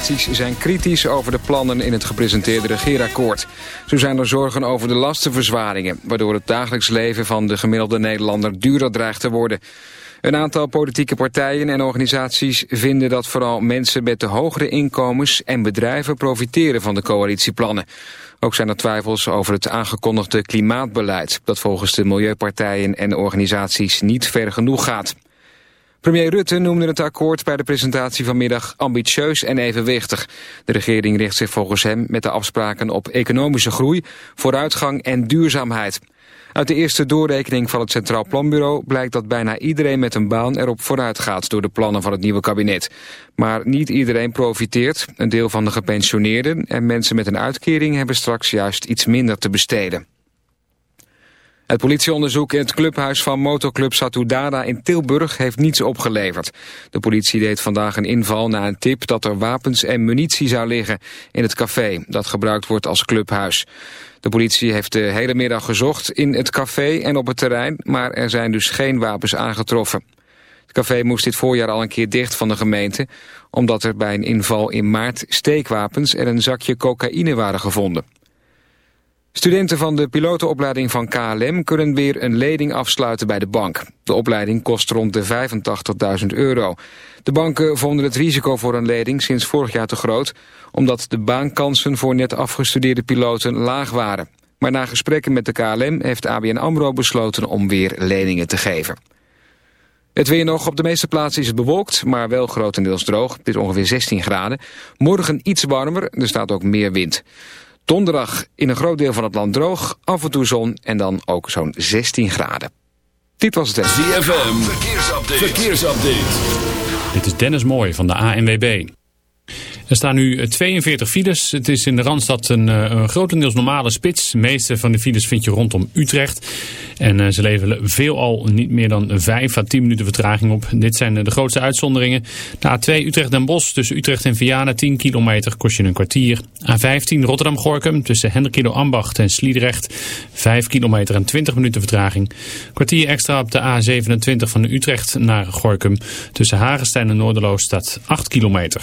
organisaties zijn kritisch over de plannen in het gepresenteerde regeerakkoord. Zo zijn er zorgen over de lastenverzwaringen, waardoor het dagelijks leven van de gemiddelde Nederlander duurder dreigt te worden. Een aantal politieke partijen en organisaties vinden dat vooral mensen met de hogere inkomens en bedrijven profiteren van de coalitieplannen. Ook zijn er twijfels over het aangekondigde klimaatbeleid, dat volgens de milieupartijen en organisaties niet ver genoeg gaat. Premier Rutte noemde het akkoord bij de presentatie vanmiddag ambitieus en evenwichtig. De regering richt zich volgens hem met de afspraken op economische groei, vooruitgang en duurzaamheid. Uit de eerste doorrekening van het Centraal Planbureau blijkt dat bijna iedereen met een baan erop vooruit gaat door de plannen van het nieuwe kabinet. Maar niet iedereen profiteert. Een deel van de gepensioneerden en mensen met een uitkering hebben straks juist iets minder te besteden. Het politieonderzoek in het clubhuis van motoclub Satudara in Tilburg heeft niets opgeleverd. De politie deed vandaag een inval na een tip dat er wapens en munitie zou liggen in het café dat gebruikt wordt als clubhuis. De politie heeft de hele middag gezocht in het café en op het terrein, maar er zijn dus geen wapens aangetroffen. Het café moest dit voorjaar al een keer dicht van de gemeente, omdat er bij een inval in maart steekwapens en een zakje cocaïne waren gevonden. Studenten van de pilotenopleiding van KLM kunnen weer een lening afsluiten bij de bank. De opleiding kost rond de 85.000 euro. De banken vonden het risico voor een lening sinds vorig jaar te groot... omdat de baankansen voor net afgestudeerde piloten laag waren. Maar na gesprekken met de KLM heeft ABN AMRO besloten om weer leningen te geven. Het weer nog. Op de meeste plaatsen is het bewolkt, maar wel grotendeels droog. Het is ongeveer 16 graden. Morgen iets warmer, er staat ook meer wind. Donderdag in een groot deel van het land droog, af en toe zon en dan ook zo'n 16 graden. Dit was het. ZFM, verkeersupdate. verkeersupdate. Dit is Dennis Mooij van de ANWB. Er staan nu 42 eh, files. Het is in de Randstad een, eh, een grotendeels normale spits. De meeste van de files vind je rondom Utrecht. En eh, ze leveren veelal niet meer dan 5 à 10 minuten vertraging op. Dit zijn de grootste uitzonderingen. De A2 Utrecht-Den Bosch tussen Utrecht en Vianen 10 kilometer kost je een kwartier. A15 Rotterdam-Gorkum tussen Hendrikido Ambacht en Sliedrecht 5 kilometer en 20 minuten vertraging. Kwartier extra op de A27 van Utrecht naar Gorkum. Tussen Hagenstein en Noorderloos staat 8 kilometer.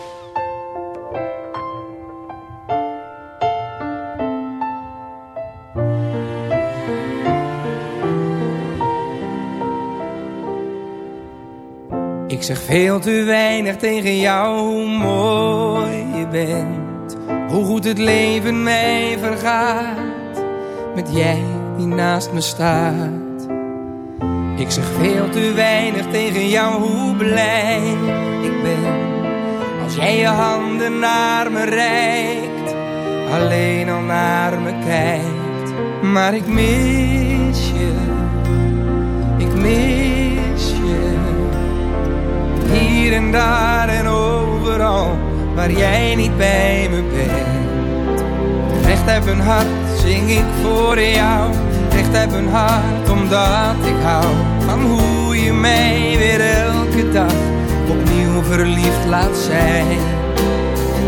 Ik zeg veel te weinig tegen jou hoe mooi je bent. Hoe goed het leven mij vergaat. Met jij die naast me staat. Ik zeg veel te weinig tegen jou hoe blij ik ben. Als jij je handen naar me reikt. Alleen al naar me kijkt. Maar ik mis je. Ik mis je en daar en overal waar jij niet bij me bent. Recht heb een hart, zing ik voor jou. Recht heb een hart, omdat ik hou van hoe je mij weer elke dag opnieuw verliefd laat zijn.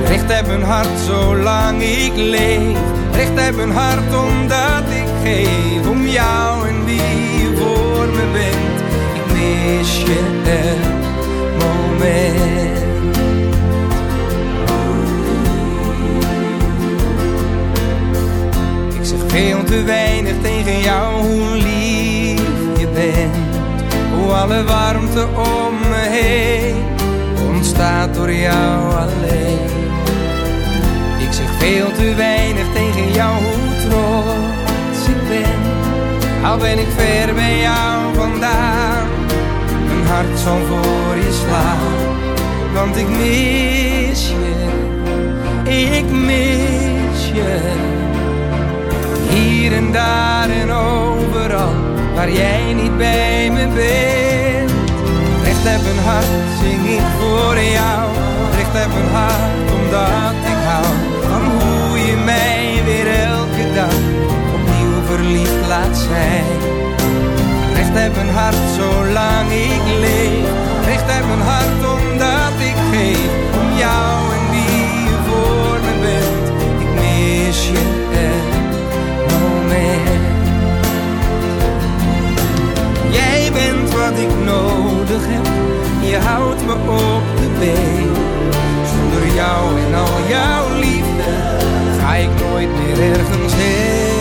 Recht heb een hart, zolang ik leef. Recht heb een hart, omdat ik geef om jou en wie je voor me bent. Ik mis je te weinig tegen jou hoe lief je bent. Hoe alle warmte om me heen ontstaat door jou alleen. Ik zeg veel te weinig tegen jou hoe trots ik ben. Al ben ik ver bij jou vandaan, mijn hart zal voor je slaan. Want ik mis je, ik mis je. Hier en daar en overal, waar jij niet bij me bent. Recht heb een hart, zing ik voor jou. Recht heb een hart, omdat ik hou van hoe je mij weer elke dag opnieuw verliefd laat zijn. Recht heb een hart, zolang ik leef. Recht heb een hart, omdat ik geef om jou en wie je voor me bent. Ik mis je ik nodig heb, je houdt me op de been. Zonder jou en al jouw liefde ga ik nooit meer ergens heen.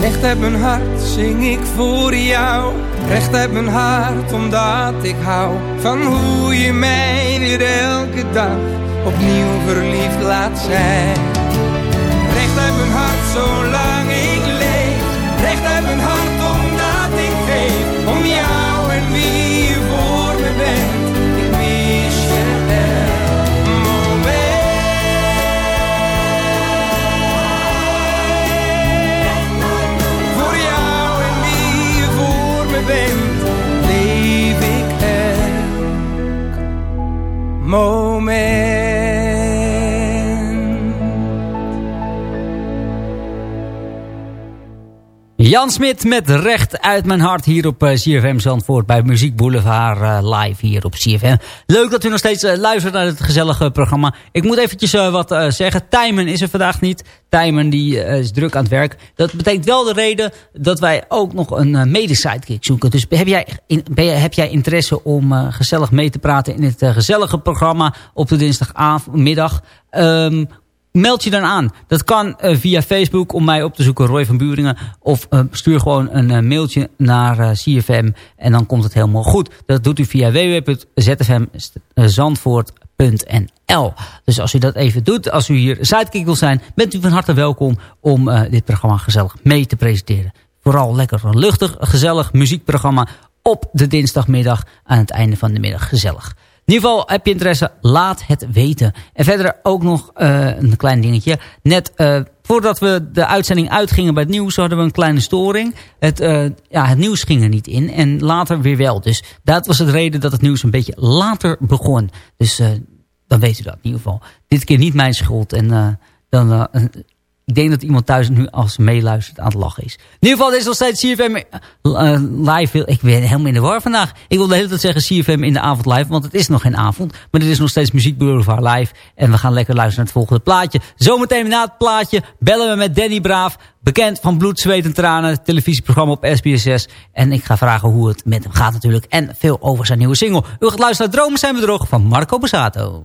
Recht heb mijn hart, zing ik voor jou. Recht heb mijn hart, omdat ik hou van hoe je mij weer elke dag opnieuw verliefd laat zijn. Recht uit mijn hart zolang ik Recht uit mijn hart Jan Smit met recht uit mijn hart hier op uh, CFM Zandvoort bij Muziek Boulevard uh, live hier op CFM. Leuk dat u nog steeds uh, luistert naar het gezellige programma. Ik moet eventjes wat zeggen. Tijmen is er vandaag niet. Tijmen die is druk aan het werk. Dat betekent wel de reden dat wij ook nog een mede-sidekick zoeken. Dus heb jij, heb jij interesse om gezellig mee te praten in het gezellige programma op de dinsdagmiddag? Um, meld je dan aan. Dat kan uh, via Facebook om mij op te zoeken, Roy van Buringen. Of uh, stuur gewoon een uh, mailtje naar CFM en dan komt het helemaal goed. Dat doet u via www.zfmzandvoort.nl Dus als u dat even doet, als u hier sidekick wil zijn... bent u van harte welkom om dit programma gezellig mee te presenteren. Vooral lekker luchtig, gezellig muziekprogramma op de dinsdagmiddag aan het einde van de middag gezellig. In ieder geval, heb je interesse, laat het weten. En verder ook nog uh, een klein dingetje. Net uh, voordat we de uitzending uitgingen bij het nieuws... hadden we een kleine storing. Het, uh, ja, het nieuws ging er niet in en later weer wel. Dus dat was de reden dat het nieuws een beetje later begon. Dus dan weet u dat in ieder geval. Dit keer niet mijn schuld. En dan ik denk dat iemand thuis nu als meeluistert aan het lachen is. In ieder geval, dit is nog steeds CFM eh, live. Ik ben helemaal in de war vandaag. Ik wil de hele tijd zeggen CFM in de avond live, want het is nog geen avond. Maar dit is nog steeds Muziek Boulevard live. En we gaan lekker luisteren naar het volgende plaatje. Zometeen na het plaatje bellen we met Danny Braaf. Bekend van Bloed, Zweet en Tranen. Televisieprogramma op SBS6. En ik ga vragen hoe het met hem gaat natuurlijk. En veel over zijn nieuwe single. U gaat luisteren naar Dromen zijn bedrog van Marco Bazzato.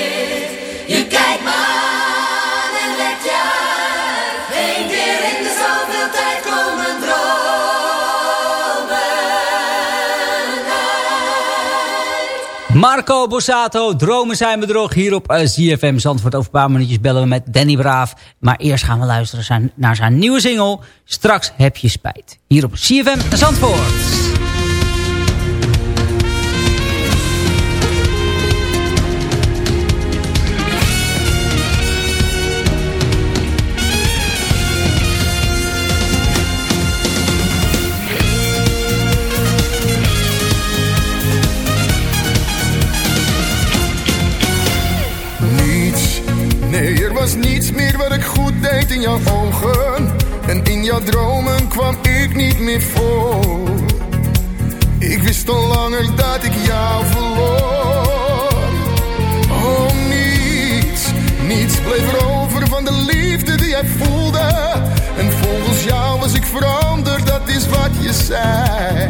Marco Borsato, Dromen zijn bedrog. Hier op eh, ZFM Zandvoort. Over een paar minuutjes bellen we met Danny Braaf. Maar eerst gaan we luisteren naar zijn nieuwe single. Straks heb je spijt. Hier op ZFM Zandvoort. In jouw ogen. En in jouw dromen kwam ik niet meer voor. Ik wist al langer dat ik jou verloor. Oh, niets, niets bleef er over van de liefde die jij voelde. En volgens jou was ik veranderd, dat is wat je zei.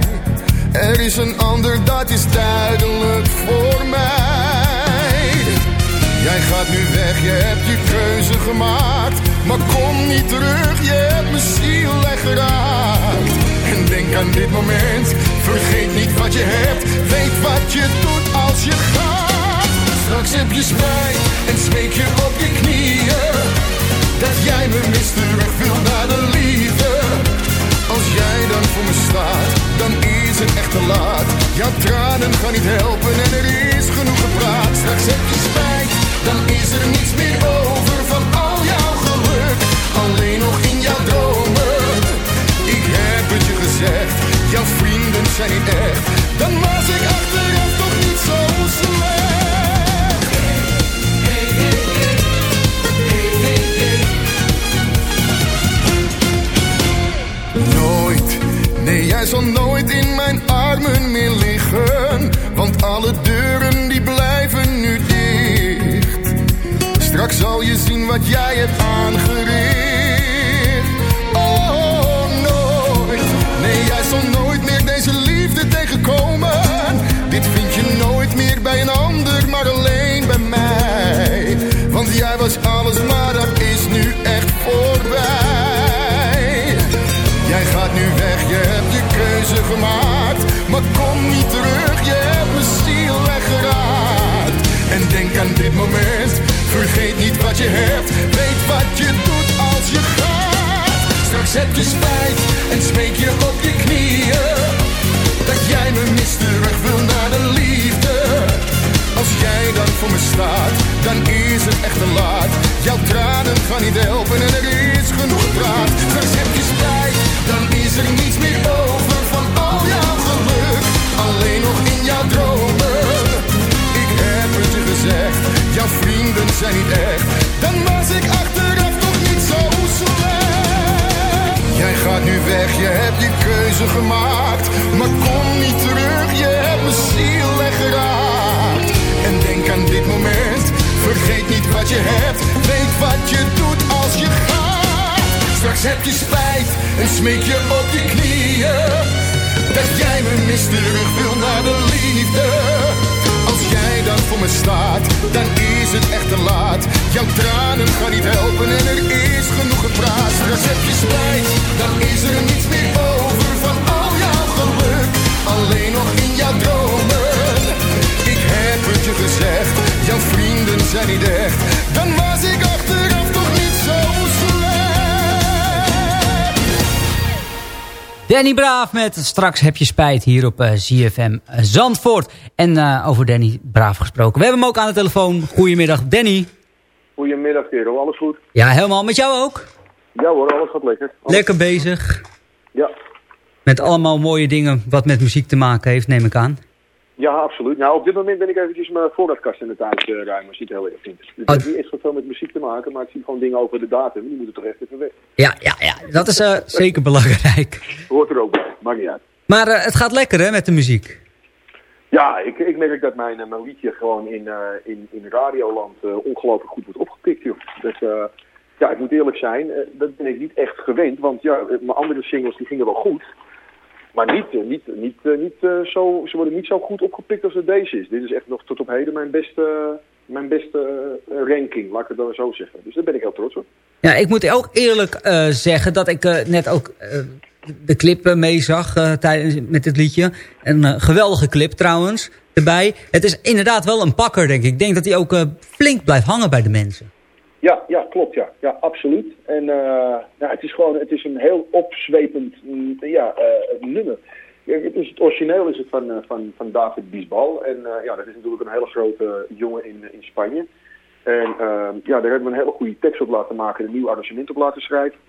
Er is een ander, dat is duidelijk voor mij. Jij gaat nu weg, je hebt je keuze gemaakt. Maar kom niet terug, je hebt mijn ziel echt geraakt. En denk aan dit moment, vergeet niet wat je hebt. Weet wat je doet als je gaat. Straks heb je spijt en smeek je op je knieën. Dat jij me mist, terug wil naar de liefde. Als jij dan voor me staat, dan is het echt te laat. Jouw tranen gaan niet helpen en er is genoeg gepraat. Straks heb je spijt, terug wil naar de liefde. Als jij dan voor me staat, dan is het echt te laat. Jouw tranen gaan niet helpen en er is genoeg gepraat. Straks heb je dan is er niets meer over van al jouw geluk. Alleen nog in jouw dromen. Ik heb het je gezegd, jouw vrienden zijn niet echt. Dan was ik achteraf toch niet zo Danny Braaf met Straks heb je spijt hier op eh, ZFM Zandvoort. En eh, over Danny Braaf gesproken. We hebben hem ook aan de telefoon. Goedemiddag Danny. Goedemiddag kerel, alles goed? Ja, helemaal met jou ook. Ja hoor, alles gaat lekker. Alles- Lekker bezig. Ja. Met allemaal mooie dingen wat met muziek te maken heeft, neem ik aan. Ja, absoluut. Nou, op dit moment ben ik eventjes mijn voorraadkast in de tijd uh, ruimen, als je het heel erg vindt. Dus het Oh. heeft niet echt zoveel met muziek te maken, maar ik zie gewoon dingen over de datum. Die moeten toch echt even weg. Ja, ja, ja. Dat is eh, zeker belangrijk. Hoort er ook bij, maakt niet uit. Maar eh, het gaat lekker hè, met de muziek. Ja, ik, ik merk dat mijn, eh, mijn liedje gewoon in, in, in Radioland ongelooflijk goed wordt opgepikt, joh. Dus ja, ik moet eerlijk zijn, dat ben ik niet echt gewend, want ja, mijn andere singles die gingen wel goed. Maar niet, eh, niet, niet, eh, niet eh, zo, ze worden niet zo goed opgepikt als het deze is. Dit is echt nog tot op heden mijn beste, mijn beste ranking, laat ik het zo zeggen. Dus daar ben ik heel trots op. Ja, ik moet ook eerlijk zeggen dat ik net ook de clip meezag tijdens met dit liedje. Een geweldige clip trouwens erbij. Het is inderdaad wel een pakker, denk ik. Ik denk dat hij ook flink blijft hangen bij de mensen. Ja, ja, klopt, ja. Ja, absoluut. En ja, het is gewoon, het is een heel opzwepend mm, ja, eh, nummer. Ja, het, is, het origineel is het van, eh, van, van David Bisbal. En ja, dat is natuurlijk een hele grote jongen in, in Spanje. En eh, ja, daar hebben we een hele goede tekst op laten maken, een nieuw arrangement op laten schrijven.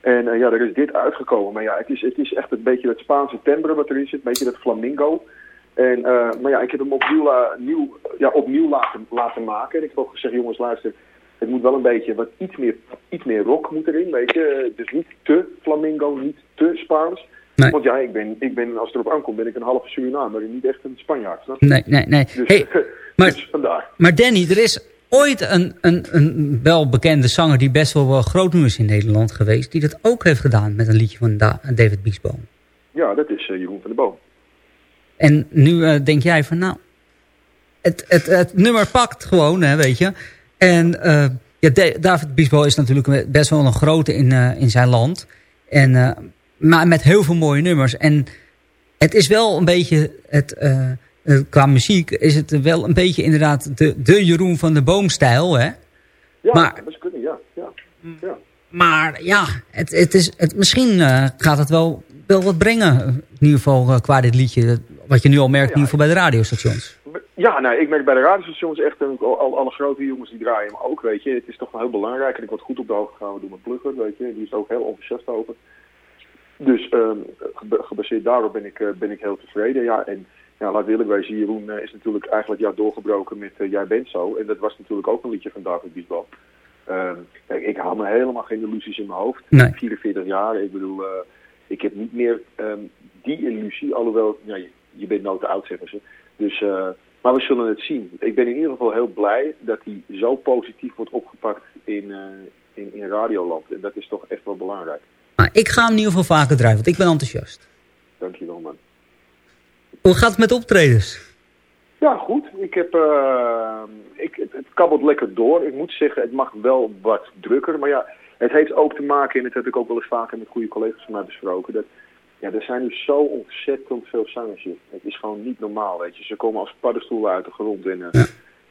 En ja, er is dit uitgekomen. Maar ja, het is, het is echt een beetje het Spaanse timbre wat erin zit, een beetje dat flamingo. En, maar ja, ik heb hem opnieuw, ja, opnieuw laten, laten maken. En ik heb ook gezegd, jongens, luister, het moet wel een beetje wat iets meer, iets meer rock moet erin, weet je. Dus niet te flamingo, niet te Spaans. Nee. Want ja, ik ben, ik ben, als het erop aankomt, ben ik een halve Surinamer en niet echt een Spanjaard. snap je? Nee, nee, nee. Dus, Hey, maar, dus vandaar. maar Danny, er is ooit een, een, een welbekende zanger... die best wel, wel groot nu is in Nederland geweest... die dat ook heeft gedaan met een liedje van Da- David Biesboom. Ja, dat is eh, Jeroen van der Boom. En nu eh, denk jij van, nou, het, het, het nummer pakt gewoon, hè, weet je. En eh, ja, Da- David Biesbo is natuurlijk best wel een grote in, eh, in zijn land. En, eh, maar met heel veel mooie nummers. En het is wel een beetje, het, qua muziek is het wel een beetje inderdaad de, de Jeroen van de Boom-stijl, hè. Ja, Maar- dat is kunnen, ja. ja. ja. Maar ja, het, het is, het, misschien gaat het wel, wel wat brengen. In ieder geval qua dit liedje. Wat je nu al merkt, in ieder geval bij de radiostations. Ja, nou, ik merk bij de radiostations echt, en al, alle grote jongens die draaien hem ook, weet je. Het is toch wel heel belangrijk en ik word goed op de hoogte gehouden door mijn plugger, weet je. Die is ook heel enthousiast over. Dus ehm, geba- gebaseerd daarop ben ik, eh, ben ik heel tevreden, ja. En ja, laat eerlijk wezen, Jeroen eh, is natuurlijk eigenlijk ja, doorgebroken met eh, Jij bent zo. En dat was natuurlijk ook een liedje van David Biesbal. Ehm, kijk, ik had me helemaal geen illusies in mijn hoofd. Nee. 44 jaar, ik bedoel, ik heb niet meer ehm, die illusie, alhoewel, ja, je, je bent nooit te oud, zeggen ze. Dus Maar we zullen het zien. Ik ben in ieder geval heel blij dat hij zo positief wordt opgepakt in, uh, in, in Radioland. En dat is toch echt wel belangrijk. Maar ik ga hem in ieder geval vaker draaien, want ik ben enthousiast. Dankjewel, man. Hoe gaat het met optredens? Ja, goed. Ik heb, uh, ik, het, het kabbelt lekker door. Ik moet zeggen, het mag wel wat drukker. Maar ja, het heeft ook te maken, en dat heb ik ook wel eens vaker met goede collega's van mij besproken... dat ja, er zijn nu zo ontzettend veel zangers hier. Het is gewoon niet normaal, weet je. Ze komen als paddenstoelen uit de grond en, uh,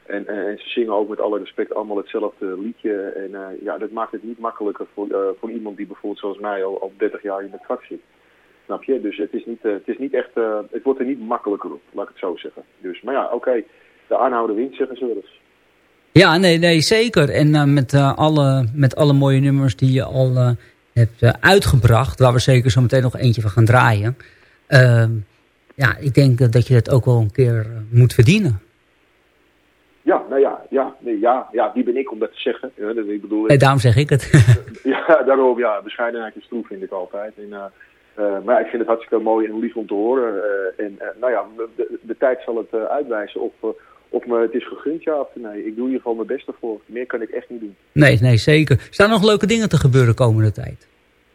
en, ze zingen ook met alle respect allemaal hetzelfde liedje. En uh, ja, dat maakt het niet makkelijker voor, uh, voor iemand die bijvoorbeeld zoals mij al, al 30 jaar in de vak zit. Snap je? Dus het is niet, het is niet echt, het wordt er niet makkelijker op, laat ik het zo zeggen. Dus, maar ja, oké, okay, de aanhouder wint, zeggen ze wel eens. Ja, nee, nee, zeker. En met, alle, met alle mooie nummers die je al hebt uh, uitgebracht. Waar we zeker zo meteen nog eentje van gaan draaien. Uh, ja, ik denk dat je dat ook wel een keer uh, moet verdienen. Ja, nou ja, ja, nee, ja, ja, wie ben ik om dat te zeggen? Ja, dat, ik bedoel, nee, daarom zeg ik het. ja, daarom, ja, bescheidenheid is troef vind ik altijd. En, maar ik vind het hartstikke mooi en lief om te horen. en nou ja, de, de, tijd zal het uitwijzen of of me het is gegund, ja of nee. Ik doe in ieder geval mijn best ervoor. Meer kan ik echt niet doen. Nee, nee, zeker. Staan er nog leuke dingen te gebeuren komende tijd?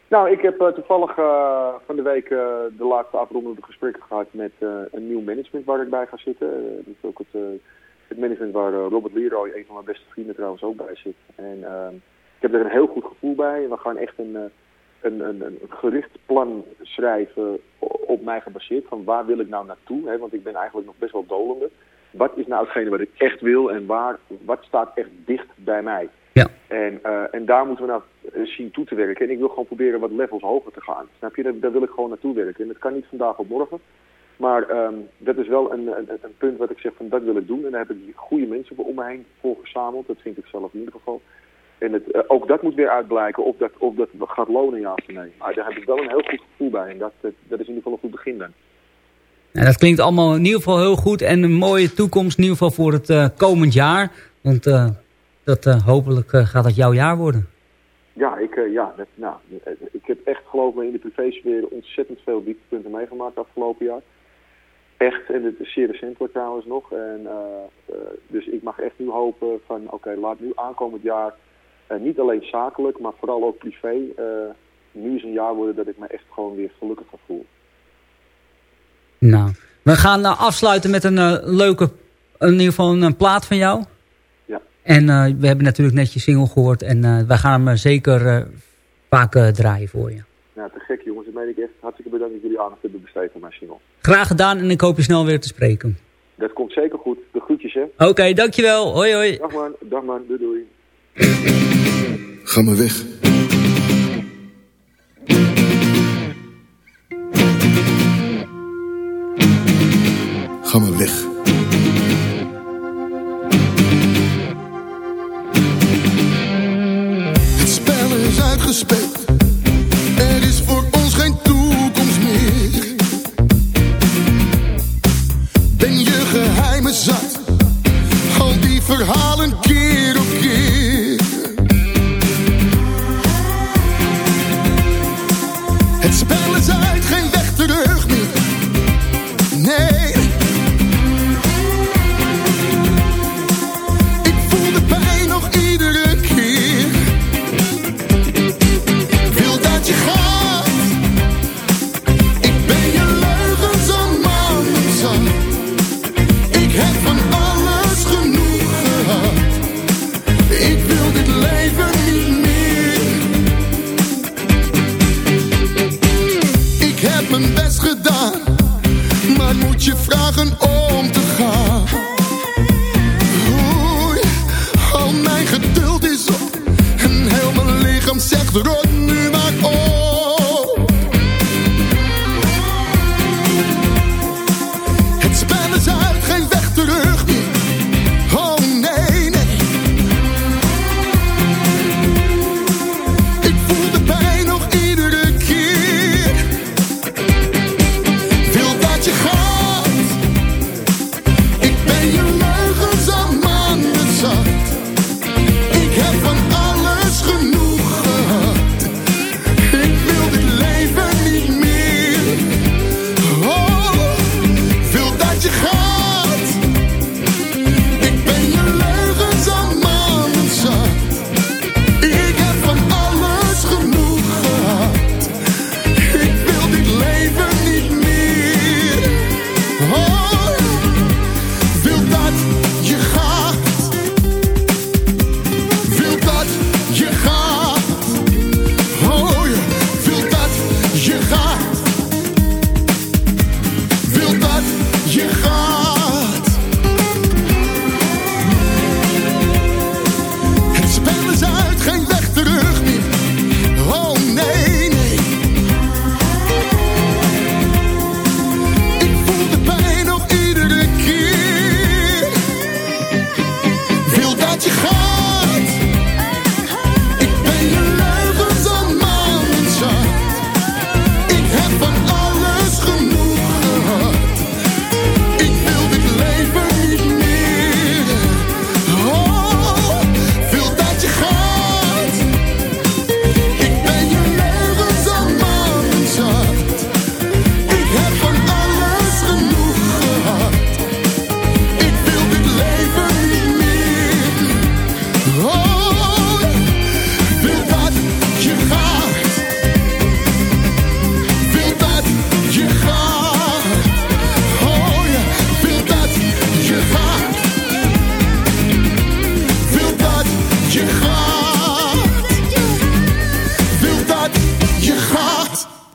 Nou, ik heb uh, toevallig uh, van de week uh, de laatste afrondende gesprekken gehad met een nieuw management waar ik bij ga zitten. dat is ook het, het management waar Robert Leroy, een van mijn beste vrienden trouwens, ook bij zit. En ehm, ik heb er een heel goed gevoel bij. We gaan echt een, een, een, een gericht plan schrijven op mij gebaseerd. Van waar wil ik nou naartoe? Hè? Want ik ben eigenlijk nog best wel dolende wat is nou hetgene wat ik echt wil en waar, wat staat echt dicht bij mij. Ja. En, uh, en daar moeten we nou zien toe te werken. En ik wil gewoon proberen wat levels hoger te gaan. Snap je? Daar, daar wil ik gewoon naartoe werken. En dat kan niet vandaag op morgen. Maar um, dat is wel een, een, een, punt wat ik zeg van dat wil ik doen. En daar heb ik goede mensen om me heen voor gezameld. Dat vind ik zelf in ieder geval. En het, uh, ook dat moet weer uitblijken of dat, of dat gaat lonen ja of nee. Maar daar heb ik wel een heel goed gevoel bij. En dat, dat, dat is in ieder geval een goed begin dan. Nou, dat klinkt allemaal in ieder geval heel goed en een mooie toekomst in ieder geval voor het uh, komend jaar. Want uh, dat, uh, hopelijk gaat dat jouw jaar worden. Ja, ik, ja nou, ik heb echt geloof me in de privésfeer ontzettend veel dieptepunten meegemaakt afgelopen jaar. Echt, en het is zeer recent wordt trouwens nog. En, dus ik mag echt nu hopen van oké, laat nu aankomend jaar niet alleen zakelijk, maar vooral ook privé nu eens een jaar worden dat ik me echt gewoon weer gelukkig ga voelen. Nou, we gaan uh, afsluiten met een uh, leuke, in ieder geval een, een, plaat van jou. Ja. En uh, we hebben natuurlijk net je single gehoord en wij gaan hem zeker vaak draaien voor je. Ja, te gek jongens. Dat meen ik echt. Hartstikke bedankt dat jullie aandacht hebben besteed aan mijn single. Graag gedaan en ik hoop je snel weer te spreken. Dat komt zeker goed. De groetjes hè. Oké, okay, dankjewel. Hoi hoi. Dag man. Dag man. Doei doei. Ga maar weg. Maar weg.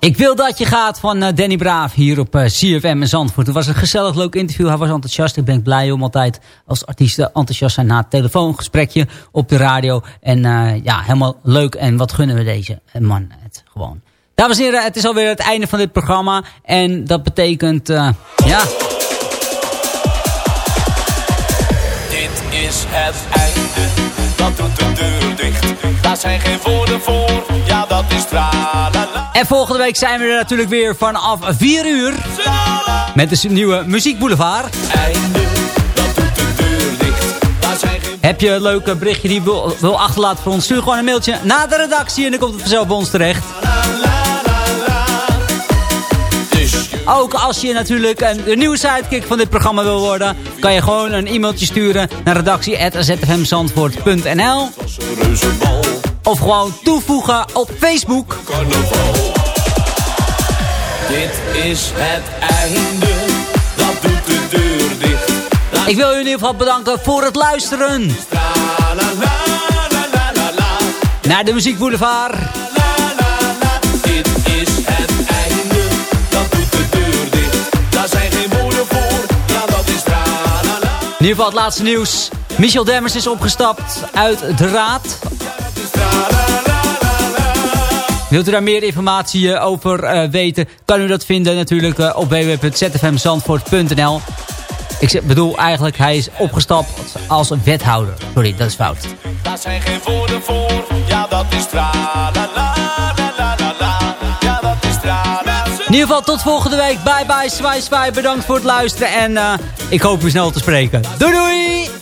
Ik wil dat je gaat van uh, Danny Braaf hier op uh, CFM in Zandvoort. Het was een gezellig leuk interview. Hij was enthousiast. Ik ben blij om altijd als artiesten enthousiast zijn na het telefoongesprekje op de radio. En uh, ja, helemaal leuk. En wat gunnen we deze man het gewoon. Dames en heren, het is alweer het einde van dit programma. En dat betekent, ja... Dit is het einde. Dat doet de deur. Daar zijn geen woorden voor. Ja, dat is tralala. En volgende week zijn we er natuurlijk weer vanaf 4 uur. Met de nieuwe Muziek Boulevard. Heb je een leuk berichtje die je wil, wil achterlaten voor ons? Stuur gewoon een mailtje naar de redactie en dan komt het vanzelf bij ons terecht. Ook als je natuurlijk een, nieuwe sidekick van dit programma wil worden... kan je gewoon een e-mailtje sturen naar redactie.zfmzandvoort.nl Of gewoon toevoegen op Facebook. Dit is het einde, dat doet de deur dicht. Ik wil u in ieder geval bedanken voor het luisteren. Naar de Muziek Boulevard. Ieder geval het laatste nieuws. Michel Demmers is opgestapt uit de raad. Wilt u daar meer informatie eh, over uh, weten, kan u dat vinden natuurlijk uh, op www.zfmzandvoort.nl. Ik bedoel eigenlijk, hij is opgestapt als wethouder. Sorry, dat is fout. Daar zijn geen woorden voor, ja dat is tralala. In ieder geval tot volgende week. Bye bye, zwaai zwaai. Bedankt voor het luisteren en uh, ik hoop u snel te spreken. Doei doei!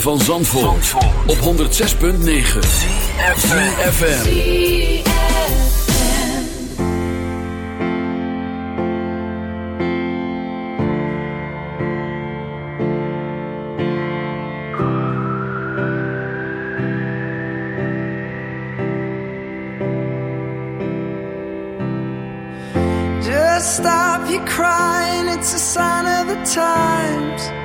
Van Zandvoort, op 106.9 CFFM Just stop your crying, it's a sign of the times